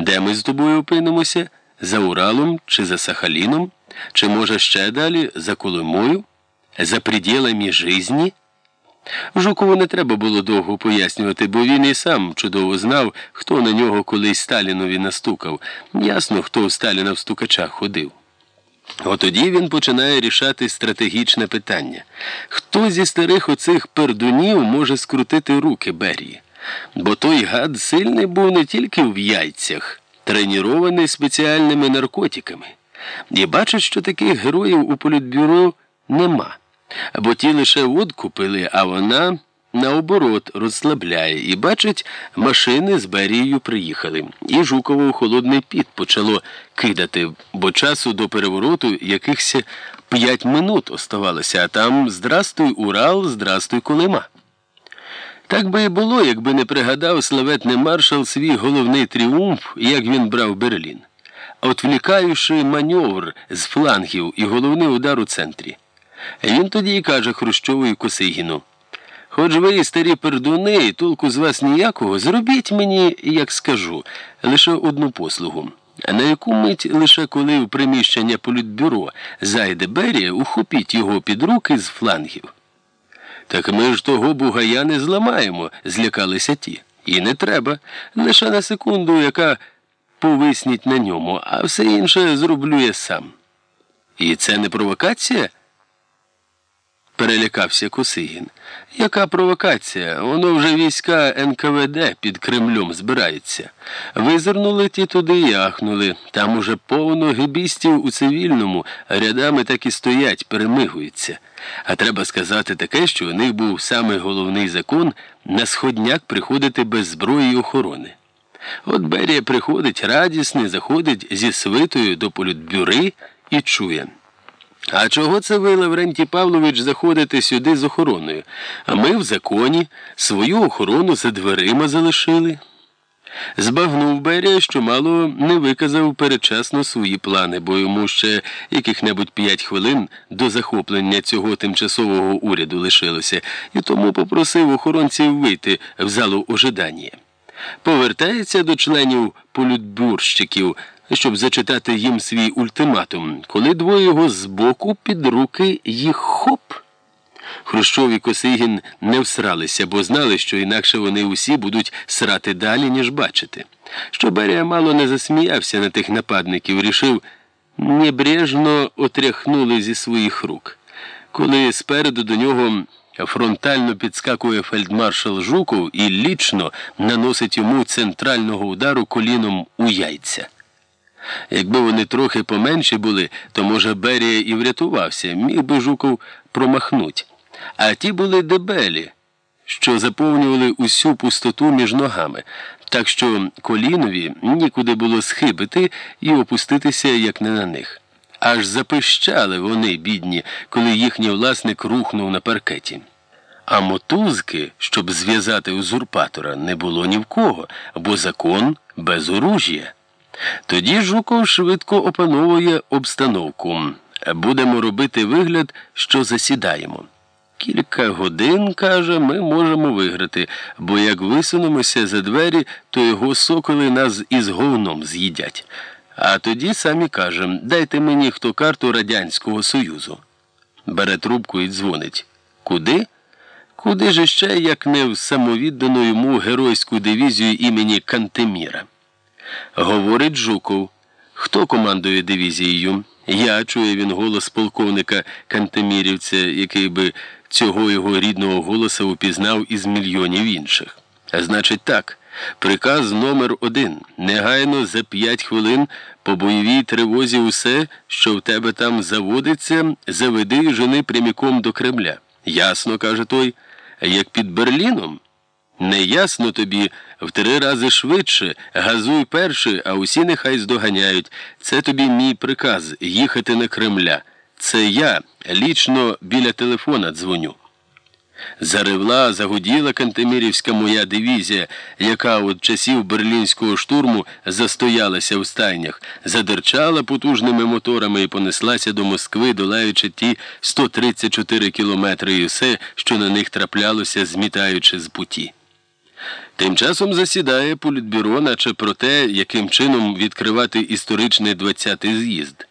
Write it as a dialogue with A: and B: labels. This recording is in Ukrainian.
A: Де ми з тобою опинимося? За Уралом чи за Сахаліном? Чи може ще далі за Колимою? За приділами жизні? Жукову не треба було довго пояснювати, бо він і сам чудово знав, хто на нього колись Сталінові настукав. Ясно, хто у Сталіна в стукачах ходив. Отоді він починає рішати стратегічне питання. Хто зі старих оцих пердунів може скрутити руки Берії? Бо той гад сильний був не тільки в яйцях, тренірований спеціальними наркотиками. І бачить, що таких героїв у політбюро нема. Бо ті лише водку пили, а вона наоборот розслабляє. І бачить, машини з Берією приїхали. І Жукова у холодний піт почало кидати, бо часу до перевороту якихось п'ять минут оставалося, а там здрастуй Урал, здрастуй Колима. Так би і було, якби не пригадав славетний маршал свій головний тріумф, як він брав Берлін, отвлікаючи маневр з флангів і головний удар у центрі. Він тоді й каже Хрущову і Косигіну. Хоч ви, старі пердуни, і толку з вас ніякого, зробіть мені, як скажу, лише одну послугу. На яку мить лише коли в приміщення політбюро зайде Берія, ухопіть його під руки з флангів. Так ми ж того бугая не зламаємо, злякалися ті. І не треба. Лише на секунду, яка повисніть на ньому, а все інше зроблю я сам. І це не провокація? Перелякався Косигін. Яка провокація? Воно вже війська НКВД під Кремлем збирається. Визирнули ті туди і ахнули. Там уже повно гибістів у цивільному, рядами так і стоять, перемигуються. А треба сказати таке, що у них був самий головний закон на сходняк приходити без зброї й охорони. От Берія приходить радісний, заходить зі свитою до політбюри і чує. А чого це ви, Лаврентій Павлович, заходите сюди з охороною? А ми в законі свою охорону за дверима залишили. Збагнув Берія, що мало не виказав передчасно свої плани, бо йому ще яких-небудь п'ять хвилин до захоплення цього тимчасового уряду лишилося, і тому попросив охоронців вийти в залу ожидання. Повертається до членів полютбюрщиків щоб зачитати їм свій ультиматум, коли двоє його збоку під руки їх хоп. Хрущов і Косигін не всралися, бо знали, що інакше вони усі будуть срати далі, ніж бачити. Що Берія мало не засміявся на тих нападників, рішив небрежно отряхнули зі своїх рук. Коли спереду до нього фронтально підскакує фельдмаршал Жуков і лічно наносить йому центрального удару коліном у яйця. Якби вони трохи поменші були, то, може, Берія і врятувався, міг би Жуков промахнуть. А ті були дебелі, що заповнювали усю пустоту між ногами, так що колінові нікуди було схибити і опуститися, як не на них. Аж запищали вони, бідні, коли їхній власник рухнув на паркеті. А мотузки, щоб зв'язати узурпатора, не було ні в кого, бо закон без оружія. Тоді Жуков швидко опановує обстановку. Будемо робити вигляд, що засідаємо. Кілька годин, каже, ми можемо виграти, бо як висунемося за двері, то його соколи нас із говном з'їдять. А тоді самі кажемо, дайте мені хто карту Радянського Союзу. Бере трубку і дзвонить. Куди? Куди ж ще, як не в самовіддану йому геройську дивізію імені Кантеміра? Говорить Жуков. Хто командує дивізією? Я чує він голос полковника Кантемірівця, який би цього його рідного голоса упізнав із мільйонів інших. Значить, так. Приказ номер один. Негайно за п'ять хвилин по бойовій тривозі усе, що в тебе там заводиться, заведи жени пряміком до Кремля. Ясно, каже той, як під Берліном. Не ясно тобі в три рази швидше, газуй перший, а усі нехай здоганяють. Це тобі мій приказ їхати на Кремля. Це я лічно біля телефона дзвоню. Заревла, загуділа Кантемірівська моя дивізія, яка від часів берлінського штурму застоялася в стайнях, задерчала потужними моторами і понеслася до Москви, долаючи ті 134 кілометри і все, що на них траплялося, змітаючи з путі. Тим часом засідає політбюро, наче про те, яким чином відкривати історичний 20-й з'їзд.